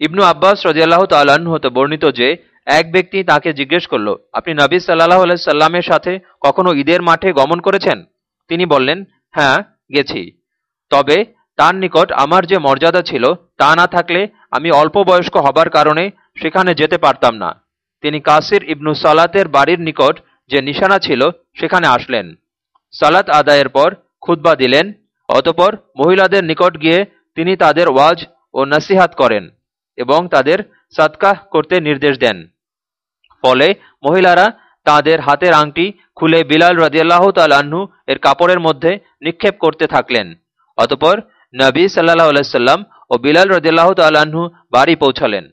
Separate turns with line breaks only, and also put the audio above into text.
ইবনু আব্বাস রদিয়াল্লাহ তাল্লাহ্ন হতে বর্ণিত যে, এক ব্যক্তি তাকে জিজ্ঞেস করল, আপনি নবী সাল্লাহ সাল্লামের সাথে কখনো ঈদের মাঠে গমন করেছেন? তিনি বললেন হ্যাঁ গেছি। তবে তার নিকট আমার যে মর্যাদা ছিল, তা না থাকলে আমি অল্প বয়স্ক হবার কারণে সেখানে যেতে পারতাম না। তিনি কাসির ইবনু সালাতের বাড়ির নিকট যে নিশানা ছিল, সেখানে আসলেন। সালাত আদায়ের পর খুতবা দিলেন, অতপর মহিলাদের নিকট গিয়ে তিনি তাদের ওয়াজ ও নসিহাত করেন। এবং তাদের সাদকাহ করতে নির্দেশ দেন। ফলে মহিলারা তাদের হাতের আংটি খুলে বিলাল রাজিয়াল্লাহ তালাহু এর কাপড়ের মধ্যে নিক্ষেপ করতে থাকলেন। অতপর নবী সাল্লাহ আলাইসাল্লাম ও বিলাল রদিয়াল্লাহ তালাহু বাড়ি পৌঁছালেন।